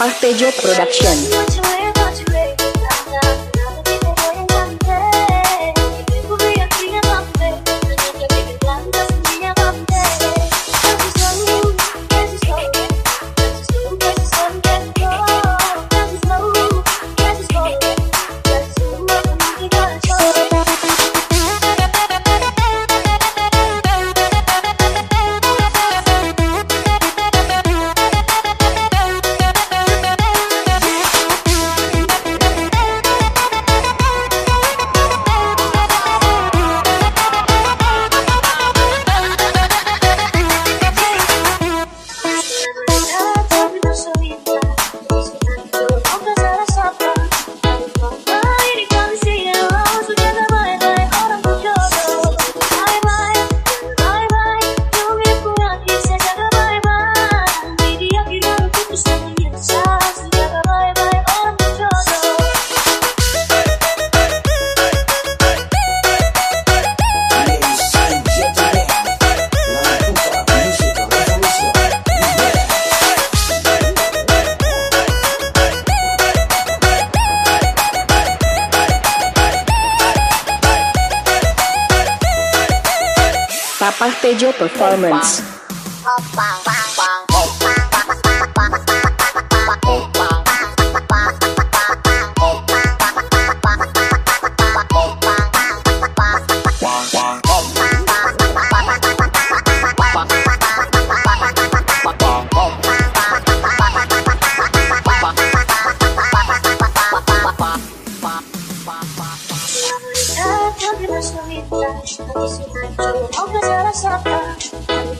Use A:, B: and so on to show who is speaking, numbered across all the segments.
A: Pastejo Production. Papatejo Performance.
B: Paglamas na may flash Pati si Nigel Ang kasara sa flash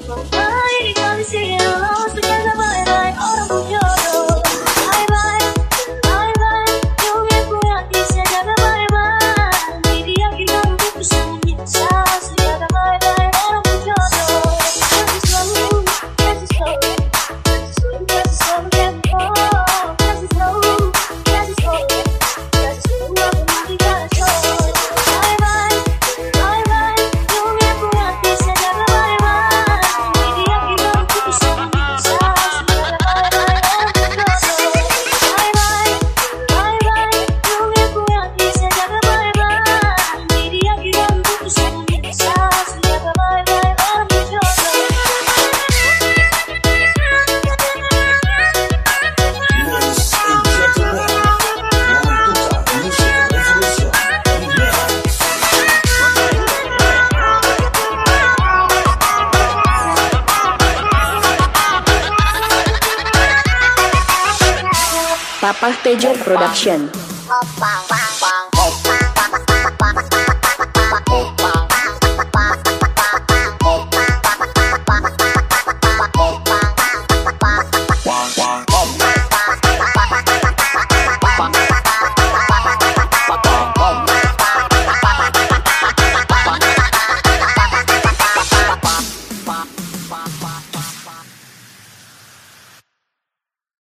B: pa ba? Ikaw
A: Papa Tejo Production.